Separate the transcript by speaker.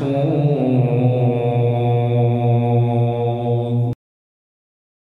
Speaker 1: مكفور